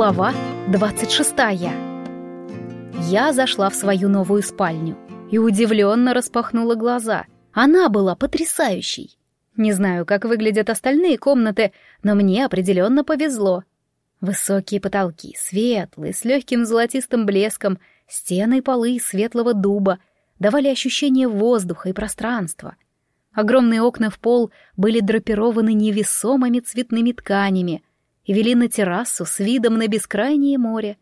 Глава 26 Я зашла в свою новую спальню и удивленно распахнула глаза. Она была потрясающей. Не знаю, как выглядят остальные комнаты, но мне определенно повезло. Высокие потолки, светлые, с легким золотистым блеском, стены и полы из светлого дуба давали ощущение воздуха и пространства. Огромные окна в пол были драпированы невесомыми цветными тканями и вели на террасу с видом на бескрайнее море.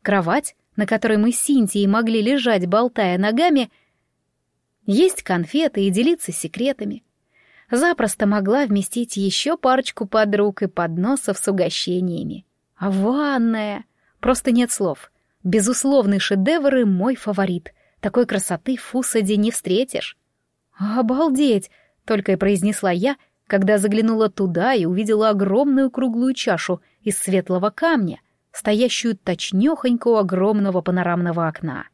Кровать, на которой мы с Синтией могли лежать, болтая ногами, есть конфеты и делиться секретами — запросто могла вместить еще парочку подруг и подносов с угощениями. А ванная... Просто нет слов. Безусловный шедевр и мой фаворит. Такой красоты в Фусаде не встретишь. «Обалдеть!» — только и произнесла я, когда заглянула туда и увидела огромную круглую чашу из светлого камня, стоящую точнёхонько у огромного панорамного окна.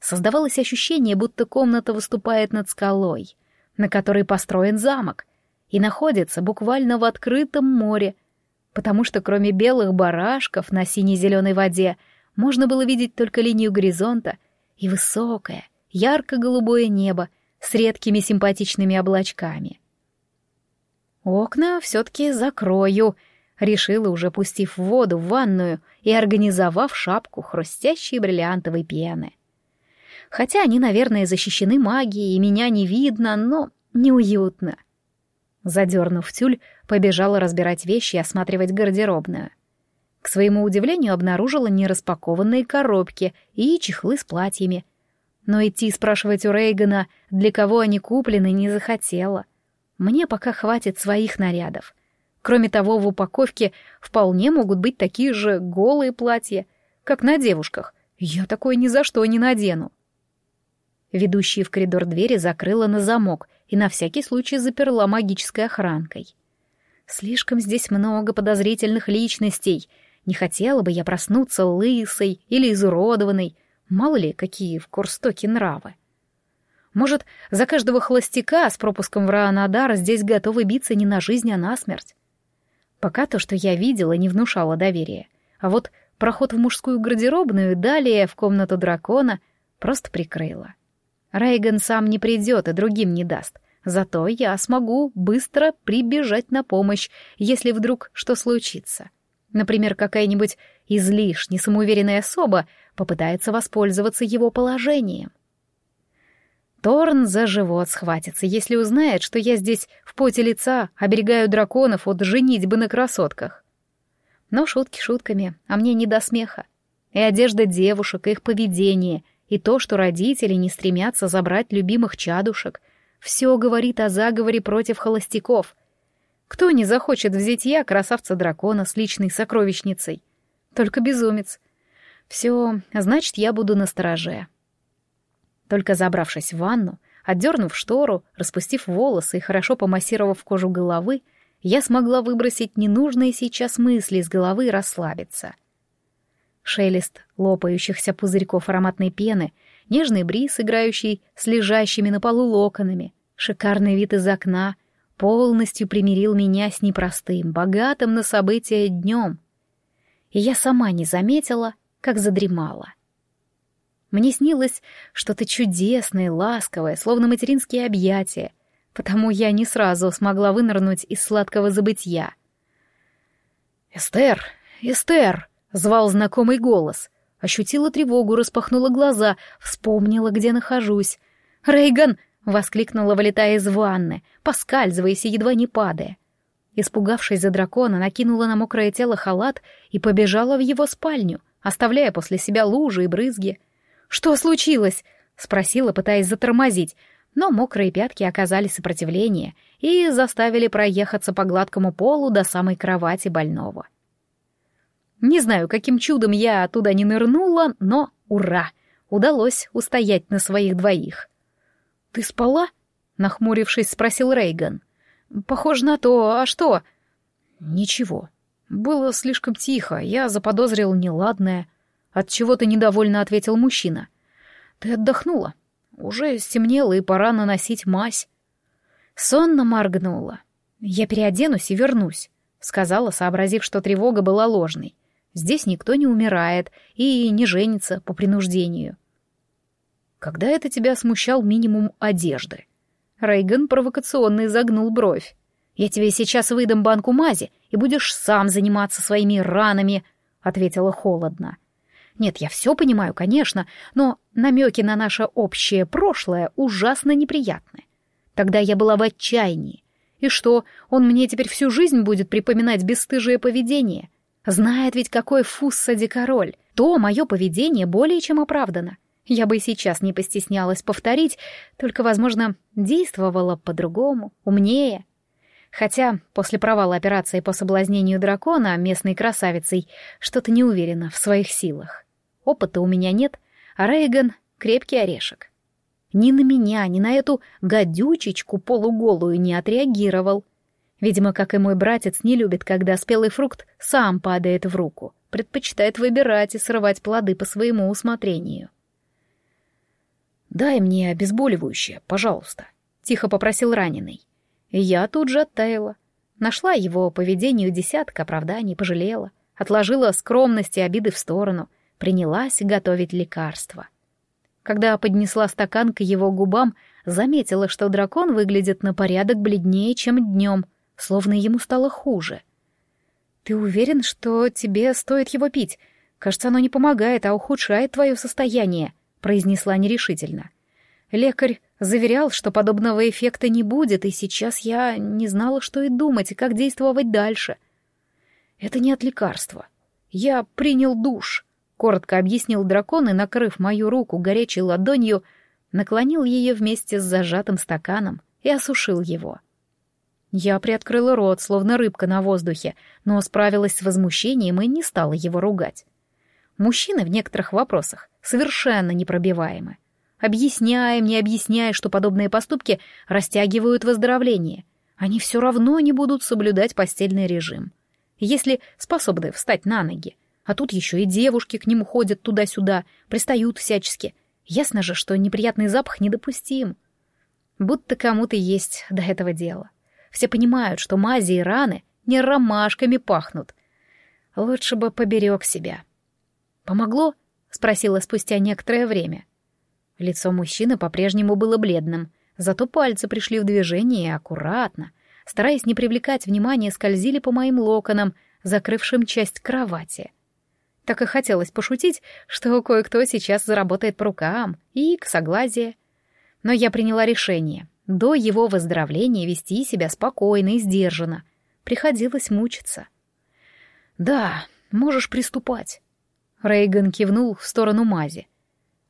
Создавалось ощущение, будто комната выступает над скалой — на которой построен замок, и находится буквально в открытом море, потому что кроме белых барашков на сине-зеленой воде можно было видеть только линию горизонта и высокое, ярко-голубое небо с редкими симпатичными облачками. «Окна все-таки закрою», — решила, уже пустив воду в ванную и организовав шапку хрустящей бриллиантовой пены. Хотя они, наверное, защищены магией, и меня не видно, но неуютно. Задернув тюль, побежала разбирать вещи и осматривать гардеробную. К своему удивлению обнаружила нераспакованные коробки и чехлы с платьями. Но идти спрашивать у Рейгана, для кого они куплены, не захотела. Мне пока хватит своих нарядов. Кроме того, в упаковке вполне могут быть такие же голые платья, как на девушках. Я такое ни за что не надену. Ведущие в коридор двери закрыла на замок и на всякий случай заперла магической охранкой. Слишком здесь много подозрительных личностей. Не хотела бы я проснуться лысой или изуродованной. Мало ли, какие в Курстоке нравы. Может, за каждого холостяка с пропуском в Раанадар здесь готовы биться не на жизнь, а на смерть? Пока то, что я видела, не внушало доверия. А вот проход в мужскую гардеробную и далее в комнату дракона просто прикрыла. Рейган сам не придет и другим не даст. Зато я смогу быстро прибежать на помощь, если вдруг что случится. Например, какая-нибудь излишне самоуверенная особа попытается воспользоваться его положением. Торн за живот схватится, если узнает, что я здесь в поте лица оберегаю драконов от женитьбы на красотках. Но шутки шутками, а мне не до смеха. И одежда девушек, их поведение, и то, что родители не стремятся забрать любимых чадушек, все говорит о заговоре против холостяков. Кто не захочет взять я красавца-дракона с личной сокровищницей? Только безумец. Все, значит, я буду на стороже. Только забравшись в ванну, отдернув штору, распустив волосы и хорошо помассировав кожу головы, я смогла выбросить ненужные сейчас мысли из головы и расслабиться. Шелест лопающихся пузырьков ароматной пены, нежный бриз, играющий с лежащими на полу локонами, шикарный вид из окна полностью примирил меня с непростым, богатым на события днем. И я сама не заметила, как задремала. Мне снилось что-то чудесное, ласковое, словно материнские объятия, потому я не сразу смогла вынырнуть из сладкого забытья. «Эстер! Эстер!» Звал знакомый голос. Ощутила тревогу, распахнула глаза, вспомнила, где нахожусь. «Рейган!» — воскликнула, вылетая из ванны, поскальзываясь и едва не падая. Испугавшись за дракона, накинула на мокрое тело халат и побежала в его спальню, оставляя после себя лужи и брызги. «Что случилось?» — спросила, пытаясь затормозить, но мокрые пятки оказали сопротивление и заставили проехаться по гладкому полу до самой кровати больного. Не знаю, каким чудом я оттуда не нырнула, но ура! Удалось устоять на своих двоих. «Ты спала?» — нахмурившись, спросил Рейган. «Похоже на то. А что?» «Ничего. Было слишком тихо. Я заподозрил неладное». Отчего-то недовольно ответил мужчина. «Ты отдохнула. Уже стемнело, и пора наносить мазь». Сонно моргнула. «Я переоденусь и вернусь», — сказала, сообразив, что тревога была ложной. Здесь никто не умирает и не женится по принуждению. Когда это тебя смущал минимум одежды? Рейган провокационно изогнул бровь. «Я тебе сейчас выдам банку мази, и будешь сам заниматься своими ранами», — ответила холодно. «Нет, я все понимаю, конечно, но намеки на наше общее прошлое ужасно неприятны. Тогда я была в отчаянии. И что, он мне теперь всю жизнь будет припоминать бесстыжее поведение? Знает ведь, какой фусса король. То мое поведение более чем оправдано. Я бы и сейчас не постеснялась повторить, только, возможно, действовала по-другому, умнее. Хотя после провала операции по соблазнению дракона местной красавицей что-то не уверена в своих силах. Опыта у меня нет, а Рейган — крепкий орешек. Ни на меня, ни на эту гадючечку полуголую не отреагировал. Видимо, как и мой братец, не любит, когда спелый фрукт сам падает в руку, предпочитает выбирать и срывать плоды по своему усмотрению. «Дай мне обезболивающее, пожалуйста», — тихо попросил раненый. Я тут же оттаяла. Нашла его поведению десяток оправданий, пожалела, отложила скромность и обиды в сторону, принялась готовить лекарство. Когда поднесла стакан к его губам, заметила, что дракон выглядит на порядок бледнее, чем днем, словно ему стало хуже. «Ты уверен, что тебе стоит его пить? Кажется, оно не помогает, а ухудшает твое состояние», произнесла нерешительно. Лекарь заверял, что подобного эффекта не будет, и сейчас я не знала, что и думать, и как действовать дальше. Это не от лекарства. Я принял душ, коротко объяснил дракон и, накрыв мою руку горячей ладонью, наклонил ее вместе с зажатым стаканом и осушил его. Я приоткрыла рот, словно рыбка на воздухе, но справилась с возмущением и не стала его ругать. Мужчины в некоторых вопросах совершенно непробиваемы. Объясняя, не объясняя, что подобные поступки растягивают выздоровление, они все равно не будут соблюдать постельный режим. Если способны встать на ноги, а тут еще и девушки к ним ходят туда-сюда, пристают всячески. Ясно же, что неприятный запах недопустим. Будто кому-то есть до этого дело. Все понимают, что мази и раны не ромашками пахнут. Лучше бы поберег себя. Помогло? — спросила спустя некоторое время. Лицо мужчины по-прежнему было бледным, зато пальцы пришли в движение и аккуратно, стараясь не привлекать внимания, скользили по моим локонам, закрывшим часть кровати. Так и хотелось пошутить, что кое-кто сейчас заработает по рукам и к согласию. Но я приняла решение до его выздоровления вести себя спокойно и сдержанно. Приходилось мучиться. «Да, можешь приступать», Рейган кивнул в сторону мази.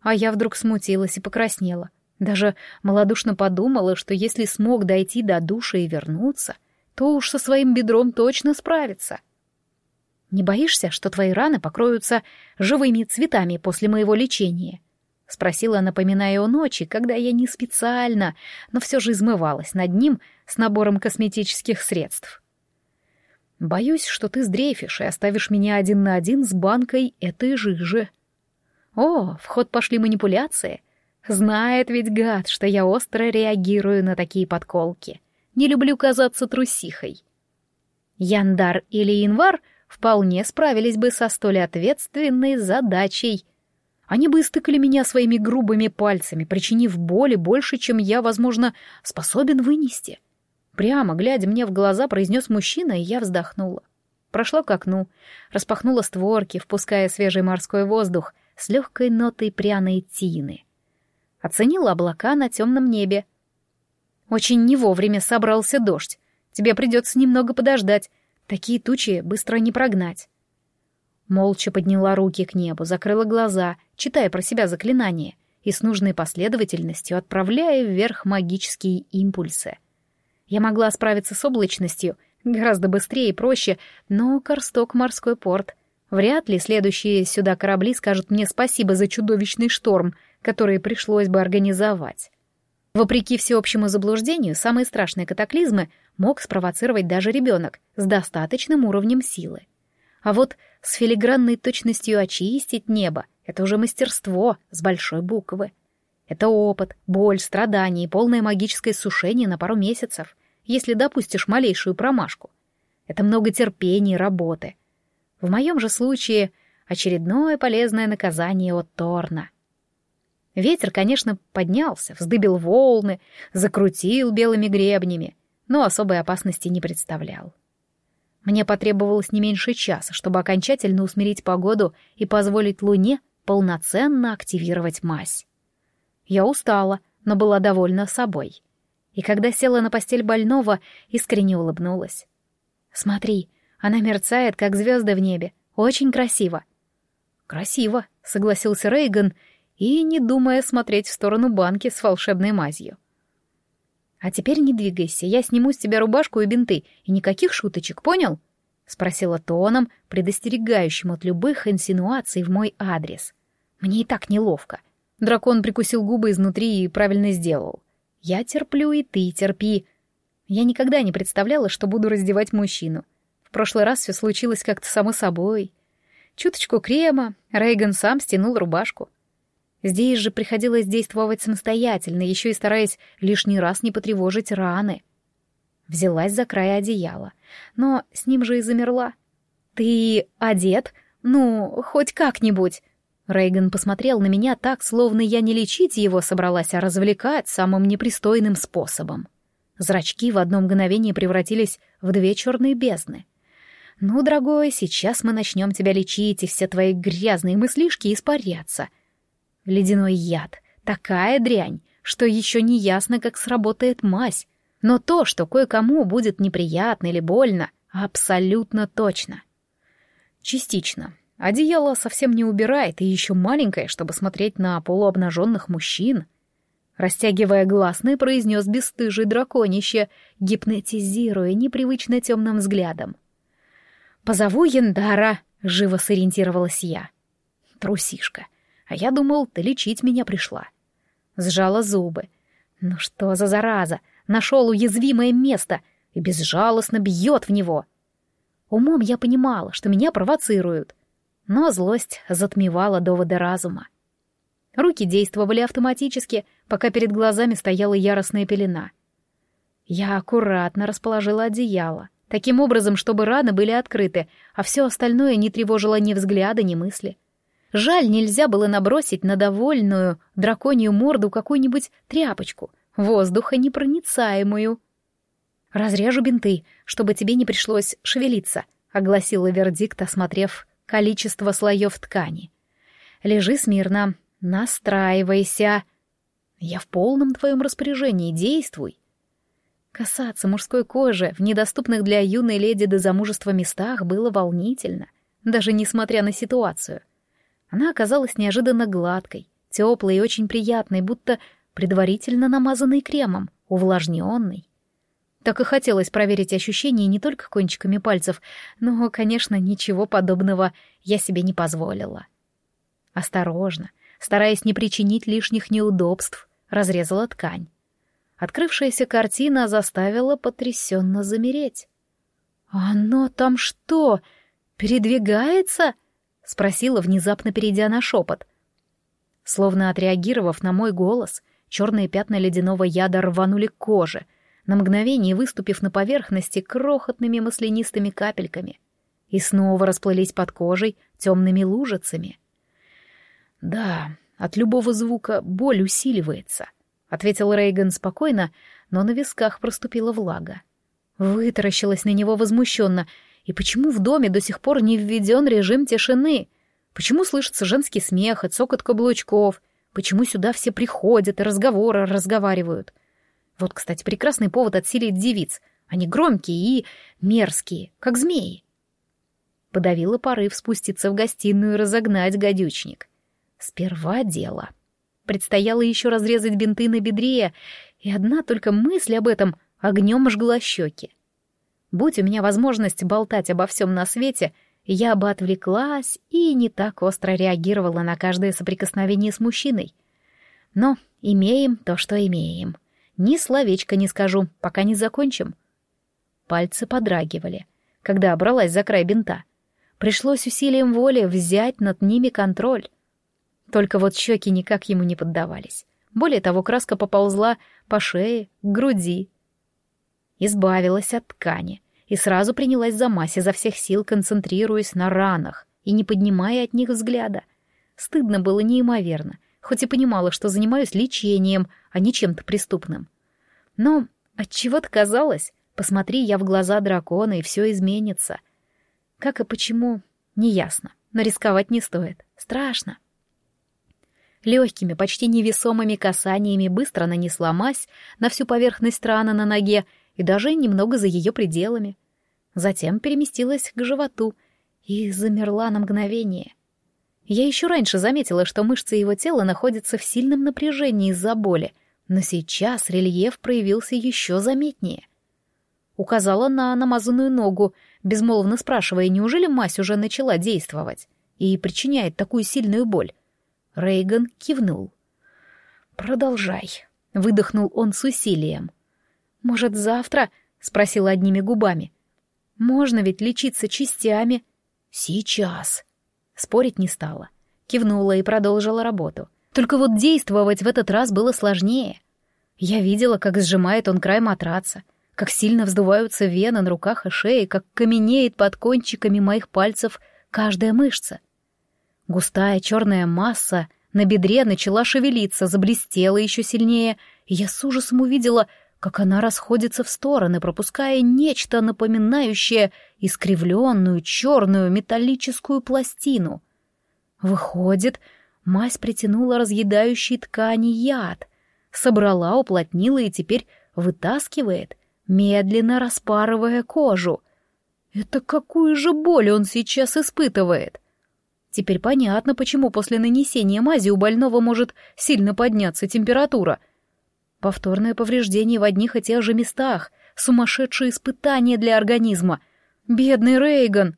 А я вдруг смутилась и покраснела. Даже малодушно подумала, что если смог дойти до души и вернуться, то уж со своим бедром точно справится. «Не боишься, что твои раны покроются живыми цветами после моего лечения?» — спросила, напоминая о ночи, когда я не специально, но все же измывалась над ним с набором косметических средств. Боюсь, что ты сдрейфишь и оставишь меня один на один с банкой этой жижи. О, в ход пошли манипуляции. Знает ведь гад, что я остро реагирую на такие подколки. Не люблю казаться трусихой. Яндар или Январ вполне справились бы со столь ответственной задачей. Они бы истыкали меня своими грубыми пальцами, причинив боли больше, чем я, возможно, способен вынести. — Прямо, глядя мне в глаза, произнес мужчина, и я вздохнула. Прошла к окну, распахнула створки, впуская свежий морской воздух с легкой нотой пряной тины. Оценила облака на темном небе. Очень не вовремя собрался дождь. Тебе придется немного подождать. Такие тучи быстро не прогнать. Молча подняла руки к небу, закрыла глаза, читая про себя заклинание и с нужной последовательностью отправляя вверх магические импульсы — я могла справиться с облачностью гораздо быстрее и проще, но Корсток — морской порт. Вряд ли следующие сюда корабли скажут мне спасибо за чудовищный шторм, который пришлось бы организовать. Вопреки всеобщему заблуждению, самые страшные катаклизмы мог спровоцировать даже ребенок с достаточным уровнем силы. А вот с филигранной точностью очистить небо — это уже мастерство с большой буквы. Это опыт, боль, страдания и полное магическое сушение на пару месяцев если допустишь малейшую промашку. Это много терпения и работы. В моем же случае очередное полезное наказание от Торна. Ветер, конечно, поднялся, вздыбил волны, закрутил белыми гребнями, но особой опасности не представлял. Мне потребовалось не меньше часа, чтобы окончательно усмирить погоду и позволить Луне полноценно активировать мазь. Я устала, но была довольна собой. И когда села на постель больного, искренне улыбнулась. «Смотри, она мерцает, как звезды в небе. Очень красиво». «Красиво», — согласился Рейган, и не думая смотреть в сторону банки с волшебной мазью. «А теперь не двигайся, я сниму с тебя рубашку и бинты, и никаких шуточек, понял?» — спросила тоном, предостерегающим от любых инсинуаций в мой адрес. «Мне и так неловко». Дракон прикусил губы изнутри и правильно сделал. «Я терплю, и ты терпи». Я никогда не представляла, что буду раздевать мужчину. Прошлый раз все случилось как-то само собой. Чуточку крема, Рейган сам стянул рубашку. Здесь же приходилось действовать самостоятельно, еще и стараясь лишний раз не потревожить раны. Взялась за край одеяла, но с ним же и замерла. «Ты одет? Ну, хоть как-нибудь!» Рейган посмотрел на меня так, словно я не лечить его собралась, а развлекать самым непристойным способом. Зрачки в одно мгновение превратились в две черные бездны. «Ну, дорогой, сейчас мы начнем тебя лечить, и все твои грязные мыслишки испарятся», — Ледяной яд. Такая дрянь, что еще не ясно, как сработает мазь. Но то, что кое-кому будет неприятно или больно, абсолютно точно. Частично. Одеяло совсем не убирает, и еще маленькое, чтобы смотреть на полуобнаженных мужчин. Растягивая гласный, произнес бесстыжий драконище, гипнотизируя непривычно темным взглядом. «Позову Яндара», — живо сориентировалась я. Трусишка. А я думал, ты лечить меня пришла. Сжала зубы. Ну что за зараза? Нашел уязвимое место и безжалостно бьет в него. Умом я понимала, что меня провоцируют, но злость затмевала доводы разума. Руки действовали автоматически, пока перед глазами стояла яростная пелена. Я аккуратно расположила одеяло, таким образом, чтобы раны были открыты, а все остальное не тревожило ни взгляда, ни мысли. Жаль, нельзя было набросить на довольную драконью морду какую-нибудь тряпочку, воздуха непроницаемую. «Разрежу бинты, чтобы тебе не пришлось шевелиться», — огласила вердикт, осмотрев количество слоев ткани. «Лежи смирно, настраивайся. Я в полном твоем распоряжении, действуй». Касаться мужской кожи в недоступных для юной леди до замужества местах было волнительно, даже несмотря на ситуацию — она оказалась неожиданно гладкой, теплой и очень приятной, будто предварительно намазанной кремом, увлажненной. Так и хотелось проверить ощущения не только кончиками пальцев, но, конечно, ничего подобного я себе не позволила. Осторожно, стараясь не причинить лишних неудобств, разрезала ткань. Открывшаяся картина заставила потрясенно замереть. «Оно там что, передвигается?» — спросила, внезапно перейдя на шепот. Словно отреагировав на мой голос, черные пятна ледяного яда рванули к коже, на мгновение выступив на поверхности крохотными маслянистыми капельками, и снова расплылись под кожей темными лужицами. «Да, от любого звука боль усиливается», — ответил Рейган спокойно, но на висках проступила влага. Вытаращилась на него возмущенно — и почему в доме до сих пор не введен режим тишины? Почему слышится женский смех и цокот каблучков? Почему сюда все приходят и разговоры разговаривают? Вот, кстати, прекрасный повод отсилить девиц. Они громкие и мерзкие, как змеи. Подавила порыв спуститься в гостиную и разогнать гадючник. Сперва дело. Предстояло еще разрезать бинты на бедре, и одна только мысль об этом огнем жгла щеки. Будь у меня возможность болтать обо всем на свете, я бы отвлеклась и не так остро реагировала на каждое соприкосновение с мужчиной. Но имеем то, что имеем. Ни словечко не скажу, пока не закончим. Пальцы подрагивали, когда бралась за край бинта. Пришлось усилием воли взять над ними контроль. Только вот щеки никак ему не поддавались. Более того, краска поползла по шее, к груди. Избавилась от ткани, и сразу принялась за мазь изо всех сил, концентрируясь на ранах и не поднимая от них взгляда. Стыдно было неимоверно, хоть и понимала, что занимаюсь лечением, а не чем-то преступным. Но отчего-то казалось, посмотри я в глаза дракона, и все изменится. Как и почему, неясно, но рисковать не стоит. Страшно. Легкими, почти невесомыми касаниями быстро нанесла мазь на всю поверхность раны на ноге и даже немного за ее пределами. Затем переместилась к животу и замерла на мгновение. Я еще раньше заметила, что мышцы его тела находятся в сильном напряжении из-за боли, но сейчас рельеф проявился еще заметнее. Указала на намазанную ногу, безмолвно спрашивая, неужели мазь уже начала действовать и причиняет такую сильную боль. Рейган кивнул. «Продолжай», — выдохнул он с усилием. «Может, завтра?» — спросила одними губами. «Можно ведь лечиться частями». «Сейчас». Спорить не стала. Кивнула и продолжила работу. Только вот действовать в этот раз было сложнее. Я видела, как сжимает он край матраца, как сильно вздуваются вены на руках и шее, как каменеет под кончиками моих пальцев каждая мышца — Густая черная масса на бедре начала шевелиться, заблестела еще сильнее, и я с ужасом увидела, как она расходится в стороны, пропуская нечто напоминающее искривленную черную металлическую пластину. Выходит, мазь притянула разъедающий ткани яд, собрала, уплотнила и теперь вытаскивает, медленно распарывая кожу. Это какую же боль он сейчас испытывает? Теперь понятно, почему после нанесения мази у больного может сильно подняться температура. Повторное повреждение в одних и тех же местах, сумасшедшее испытание для организма. Бедный Рейган!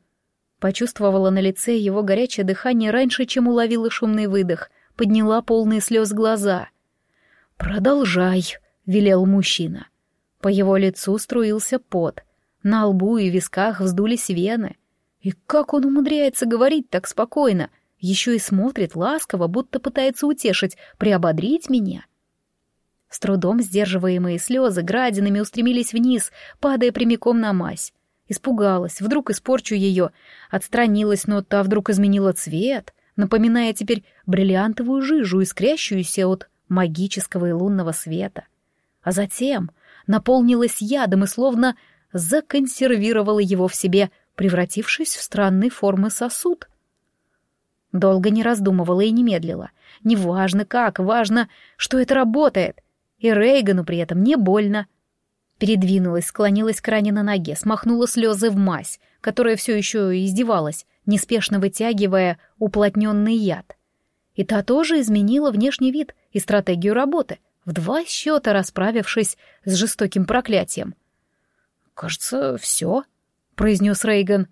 Почувствовала на лице его горячее дыхание раньше, чем уловила шумный выдох, подняла полные слез глаза. «Продолжай», — велел мужчина. По его лицу струился пот. На лбу и висках вздулись вены — и как он умудряется говорить так спокойно, еще и смотрит ласково, будто пытается утешить, приободрить меня. С трудом сдерживаемые слезы градинами устремились вниз, падая прямиком на мазь. Испугалась, вдруг испорчу ее, отстранилась, но та вдруг изменила цвет, напоминая теперь бриллиантовую жижу, искрящуюся от магического и лунного света. А затем наполнилась ядом и словно законсервировала его в себе, превратившись в странной формы сосуд. Долго не раздумывала и не медлила. Неважно как, важно, что это работает. И Рейгану при этом не больно. Передвинулась, склонилась к ране на ноге, смахнула слезы в мазь, которая все еще издевалась, неспешно вытягивая уплотненный яд. И та тоже изменила внешний вид и стратегию работы, в два счета расправившись с жестоким проклятием. «Кажется, все», — произнес Рейган.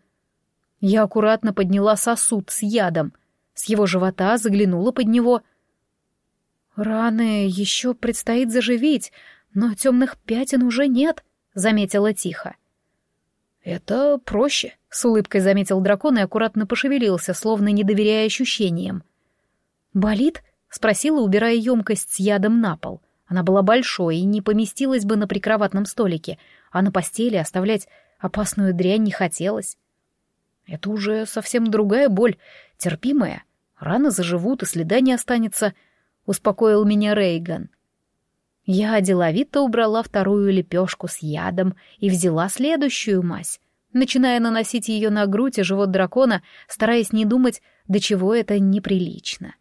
Я аккуратно подняла сосуд с ядом. С его живота заглянула под него. «Раны еще предстоит заживить, но темных пятен уже нет», — заметила тихо. «Это проще», — с улыбкой заметил дракон и аккуратно пошевелился, словно не доверяя ощущениям. «Болит?» — спросила, убирая емкость с ядом на пол. Она была большой и не поместилась бы на прикроватном столике, а на постели оставлять Опасную дрянь не хотелось. Это уже совсем другая боль, терпимая. Раны заживут, и следа не останется, — успокоил меня Рейган. Я деловито убрала вторую лепешку с ядом и взяла следующую мазь, начиная наносить ее на грудь и живот дракона, стараясь не думать, до чего это неприлично.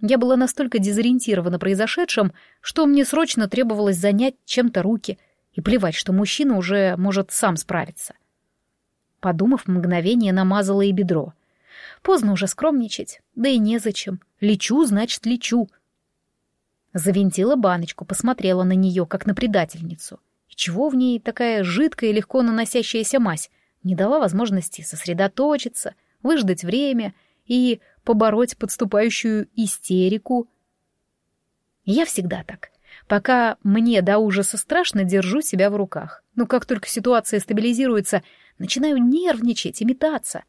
Я была настолько дезориентирована произошедшим, что мне срочно требовалось занять чем-то руки — и плевать, что мужчина уже может сам справиться. Подумав, мгновение намазала и бедро. Поздно уже скромничать, да и незачем. Лечу, значит, лечу. Завинтила баночку, посмотрела на нее, как на предательницу. И чего в ней такая жидкая и легко наносящаяся мазь? Не дала возможности сосредоточиться, выждать время и побороть подступающую истерику. Я всегда так. Пока мне до ужаса страшно, держу себя в руках. Но как только ситуация стабилизируется, начинаю нервничать и метаться.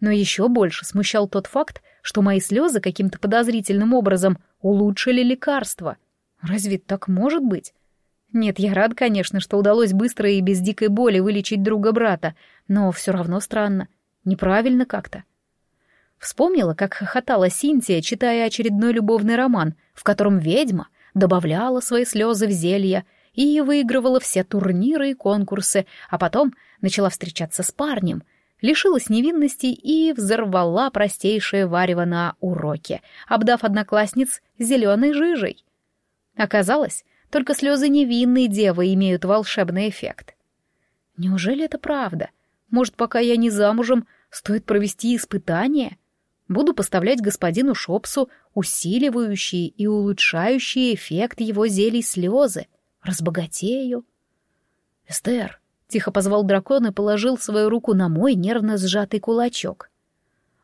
Но еще больше смущал тот факт, что мои слезы каким-то подозрительным образом улучшили лекарство. Разве так может быть? Нет, я рад, конечно, что удалось быстро и без дикой боли вылечить друга брата, но все равно странно. Неправильно как-то. Вспомнила, как хохотала Синтия, читая очередной любовный роман, в котором ведьма добавляла свои слезы в зелье и выигрывала все турниры и конкурсы, а потом начала встречаться с парнем, лишилась невинности и взорвала простейшее варево на уроке, обдав одноклассниц зеленой жижей. Оказалось, только слезы невинной девы имеют волшебный эффект. Неужели это правда? Может, пока я не замужем, стоит провести испытание? Буду поставлять господину Шопсу усиливающие и улучшающие эффект его зелий слезы. Разбогатею. «Эстер», — тихо позвал дракон и положил свою руку на мой нервно сжатый кулачок.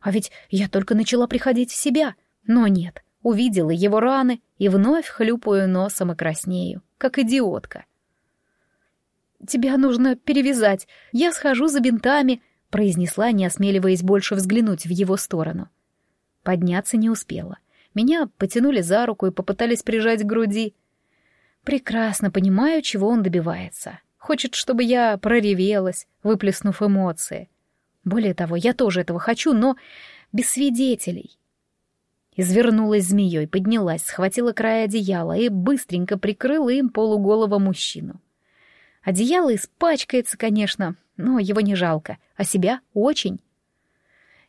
А ведь я только начала приходить в себя. Но нет, увидела его раны и вновь хлюпаю носом и краснею, как идиотка. «Тебя нужно перевязать. Я схожу за бинтами», — произнесла, не осмеливаясь больше взглянуть в его сторону. Подняться не успела. Меня потянули за руку и попытались прижать к груди. Прекрасно понимаю, чего он добивается. Хочет, чтобы я проревелась, выплеснув эмоции. Более того, я тоже этого хочу, но без свидетелей. Извернулась змеей, поднялась, схватила край одеяла и быстренько прикрыла им полуголого мужчину. Одеяло испачкается, конечно, но его не жалко, а себя очень.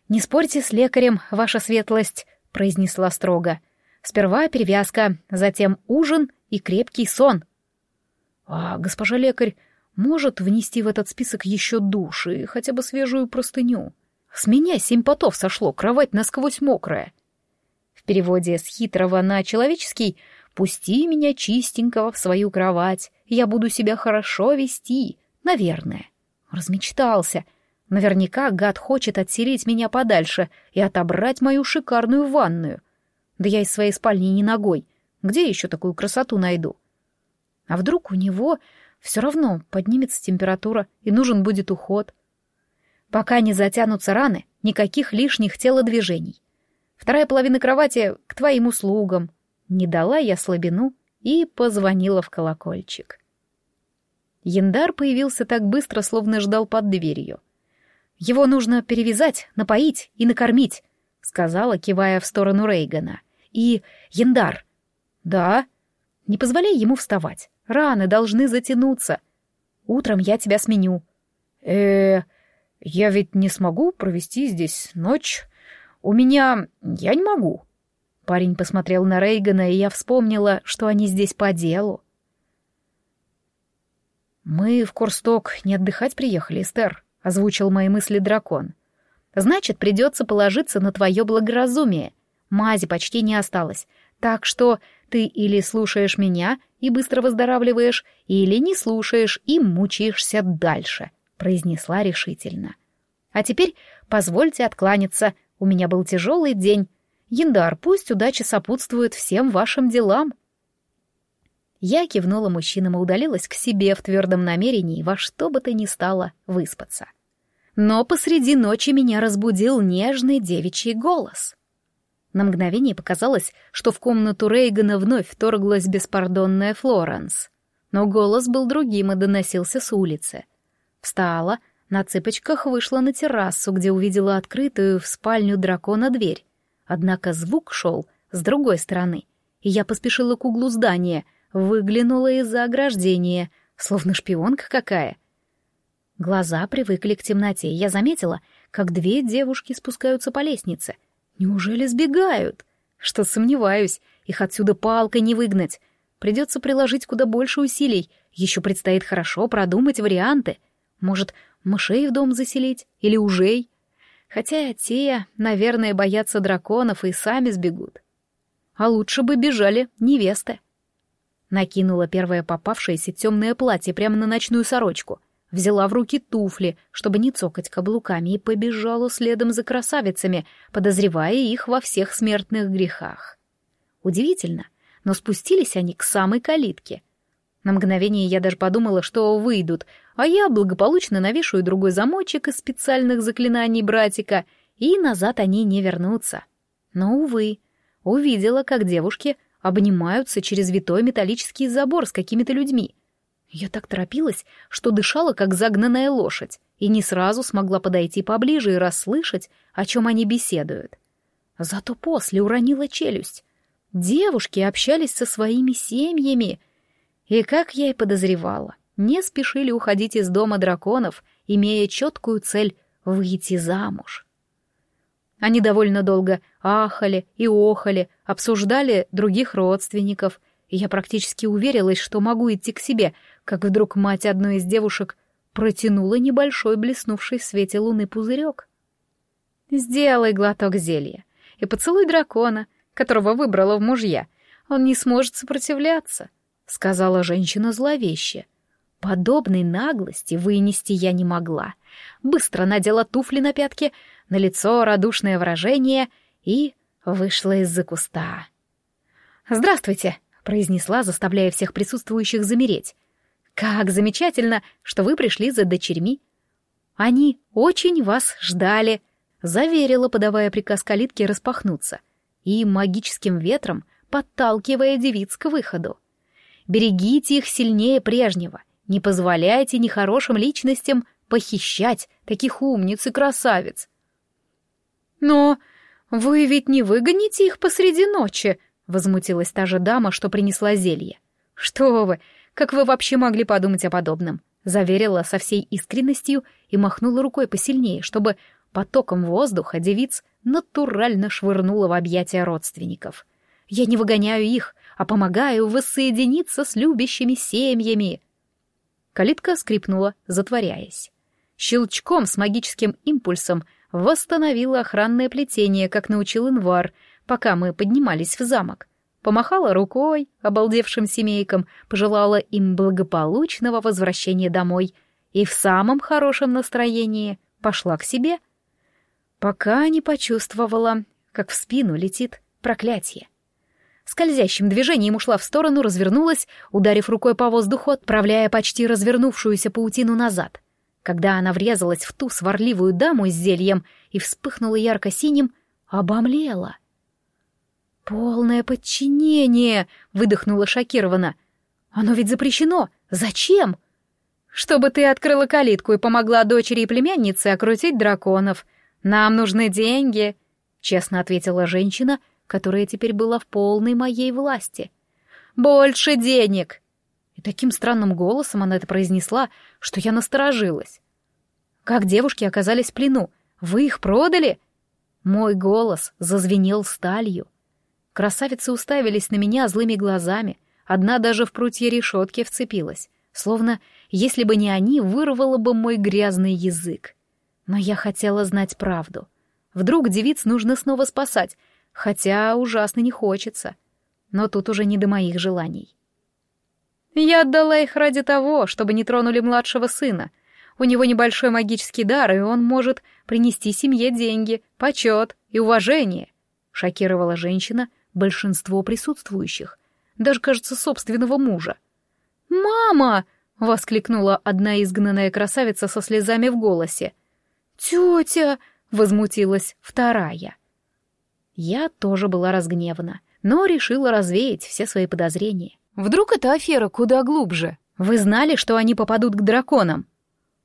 «Не спорьте с лекарем, ваша светлость», — произнесла строго. «Сперва перевязка, затем ужин и крепкий сон». «А госпожа лекарь может внести в этот список еще душ и хотя бы свежую простыню? С меня семь потов сошло, кровать насквозь мокрая». В переводе с хитрого на человеческий «Пусти меня чистенького в свою кровать, я буду себя хорошо вести, наверное». Размечтался. Наверняка гад хочет отселить меня подальше и отобрать мою шикарную ванную. Да я из своей спальни не ногой. Где еще такую красоту найду? А вдруг у него все равно поднимется температура и нужен будет уход? Пока не затянутся раны, никаких лишних телодвижений. Вторая половина кровати к твоим услугам. Не дала я слабину и позвонила в колокольчик. Яндар появился так быстро, словно ждал под дверью. «Его нужно перевязать, напоить и накормить», — сказала, кивая в сторону Рейгана. «И, Яндар...» «Да?» «Не позволяй ему вставать. Раны должны затянуться. Утром я тебя сменю». э я ведь не смогу провести здесь ночь. «У меня... я не могу». Парень посмотрел на Рейгана, и я вспомнила, что они здесь по делу. «Мы в Корсток не отдыхать приехали, Эстер», — озвучил мои мысли дракон. «Значит, придется положиться на твое благоразумие. Мази почти не осталось, так что ты или слушаешь меня и быстро выздоравливаешь, или не слушаешь и мучаешься дальше», — произнесла решительно. «А теперь позвольте откланяться. У меня был тяжелый день. Яндар, пусть удача сопутствует всем вашим делам. Я кивнула мужчинам и удалилась к себе в твердом намерении во что бы то ни стало выспаться. Но посреди ночи меня разбудил нежный девичий голос. На мгновение показалось, что в комнату Рейгана вновь вторглась беспардонная Флоренс. Но голос был другим и доносился с улицы. Встала, на цыпочках вышла на террасу, где увидела открытую в спальню дракона дверь. Однако звук шел с другой стороны, и я поспешила к углу здания, выглянула из-за ограждения, словно шпионка какая. Глаза привыкли к темноте, и я заметила, как две девушки спускаются по лестнице. Неужели сбегают? Что сомневаюсь, их отсюда палкой не выгнать. Придется приложить куда больше усилий, еще предстоит хорошо продумать варианты. Может, Мышей в дом заселить? Или ужей? Хотя те, наверное, боятся драконов и сами сбегут. А лучше бы бежали невесты. Накинула первое попавшееся темное платье прямо на ночную сорочку, взяла в руки туфли, чтобы не цокать каблуками, и побежала следом за красавицами, подозревая их во всех смертных грехах. Удивительно, но спустились они к самой калитке — на мгновение я даже подумала, что выйдут, а я благополучно навешаю другой замочек из специальных заклинаний братика, и назад они не вернутся. Но, увы, увидела, как девушки обнимаются через витой металлический забор с какими-то людьми. Я так торопилась, что дышала, как загнанная лошадь, и не сразу смогла подойти поближе и расслышать, о чем они беседуют. Зато после уронила челюсть. Девушки общались со своими семьями. И, как я и подозревала, не спешили уходить из дома драконов, имея четкую цель выйти замуж. Они довольно долго ахали и охали, обсуждали других родственников, и я практически уверилась, что могу идти к себе, как вдруг мать одной из девушек протянула небольшой блеснувший в свете луны пузырек. «Сделай глоток зелья и поцелуй дракона, которого выбрала в мужья. Он не сможет сопротивляться», — сказала женщина зловеще. Подобной наглости вынести я не могла. Быстро надела туфли на пятки, на лицо радушное выражение и вышла из-за куста. «Здравствуйте», — произнесла, заставляя всех присутствующих замереть. «Как замечательно, что вы пришли за дочерьми. Они очень вас ждали», — заверила, подавая приказ калитке распахнуться и магическим ветром подталкивая девиц к выходу. «Берегите их сильнее прежнего, не позволяйте нехорошим личностям похищать таких умниц и красавиц». «Но вы ведь не выгоните их посреди ночи», — возмутилась та же дама, что принесла зелье. «Что вы, как вы вообще могли подумать о подобном?» Заверила со всей искренностью и махнула рукой посильнее, чтобы потоком воздуха девиц натурально швырнула в объятия родственников. «Я не выгоняю их, а помогаю воссоединиться с любящими семьями!» Калитка скрипнула, затворяясь. Щелчком с магическим импульсом восстановила охранное плетение, как научил Инвар, пока мы поднимались в замок помахала рукой обалдевшим семейкам, пожелала им благополучного возвращения домой и в самом хорошем настроении пошла к себе. Пока не почувствовала, как в спину летит проклятие. Скользящим движением ушла в сторону, развернулась, ударив рукой по воздуху, отправляя почти развернувшуюся паутину назад. Когда она врезалась в ту сварливую даму с зельем и вспыхнула ярко-синим, обомлела — «Полное подчинение!» — выдохнула шокированно. «Оно ведь запрещено! Зачем?» «Чтобы ты открыла калитку и помогла дочери и племяннице окрутить драконов. Нам нужны деньги», — честно ответила женщина, которая теперь была в полной моей власти. «Больше денег!» Таким странным голосом она это произнесла, что я насторожилась. «Как девушки оказались в плену? Вы их продали?» Мой голос зазвенел сталью. Красавицы уставились на меня злыми глазами, одна даже в прутье решетки вцепилась, словно, если бы не они, вырвала бы мой грязный язык. Но я хотела знать правду. Вдруг девиц нужно снова спасать, хотя ужасно не хочется. Но тут уже не до моих желаний. Я отдала их ради того, чтобы не тронули младшего сына. У него небольшой магический дар, и он может принести семье деньги, почет и уважение, — шокировала женщина, большинство присутствующих, даже, кажется, собственного мужа. «Мама!» — воскликнула одна изгнанная красавица со слезами в голосе. «Тетя!» — возмутилась вторая. Я тоже была разгневана, но решила развеять все свои подозрения. Вдруг эта афера куда глубже? Вы знали, что они попадут к драконам?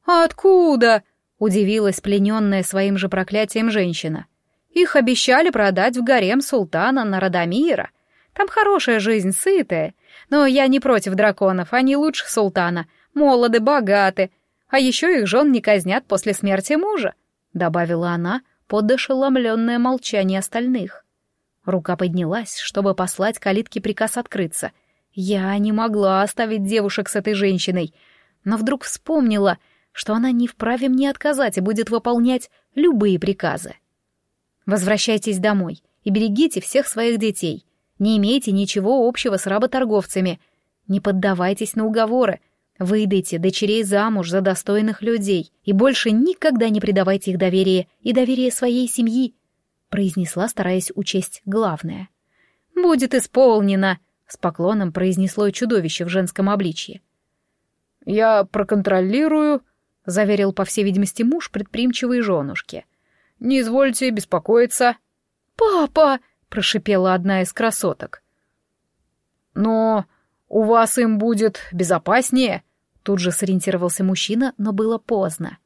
«Откуда?» — удивилась плененная своим же проклятием женщина. Их обещали продать в гарем султана Нарадамира. Там хорошая жизнь, сытая. Но я не против драконов, они лучше султана. Молоды, богаты. А еще их жен не казнят после смерти мужа», — добавила она под ошеломленное молчание остальных. Рука поднялась, чтобы послать калитке приказ открыться. Я не могла оставить девушек с этой женщиной, но вдруг вспомнила, что она не вправе мне отказать и будет выполнять любые приказы. Возвращайтесь домой и берегите всех своих детей. Не имейте ничего общего с работорговцами. Не поддавайтесь на уговоры. Выдайте дочерей замуж за достойных людей и больше никогда не предавайте их доверие и доверие своей семьи, произнесла, стараясь учесть главное. Будет исполнено, с поклоном произнесло чудовище в женском обличье. Я проконтролирую, заверил, по всей видимости, муж предприимчивой женушки — не извольте беспокоиться». «Папа!» — прошипела одна из красоток. «Но у вас им будет безопаснее», Тут же сориентировался мужчина, но было поздно.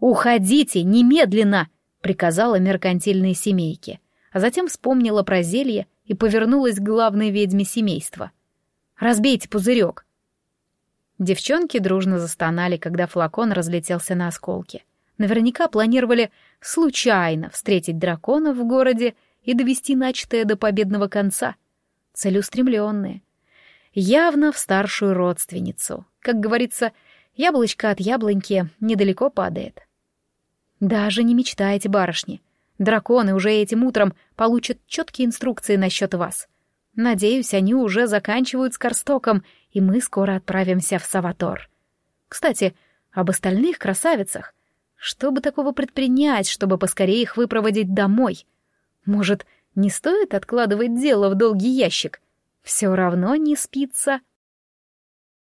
«Уходите, немедленно!» — приказала меркантильной семейке, а затем вспомнила про зелье и повернулась к главной ведьме семейства. «Разбейте пузырек!» Девчонки дружно застонали, когда флакон разлетелся на осколки. Наверняка планировали случайно встретить дракона в городе и довести начатое до победного конца. Целеустремленные. Явно в старшую родственницу. Как говорится, яблочко от яблоньки недалеко падает. Даже не мечтайте, барышни. Драконы уже этим утром получат четкие инструкции насчет вас. Надеюсь, они уже заканчивают с Корстоком, и мы скоро отправимся в Саватор. Кстати, об остальных красавицах. Что бы такого предпринять, чтобы поскорее их выпроводить домой? Может, не стоит откладывать дело в долгий ящик? Все равно не спится.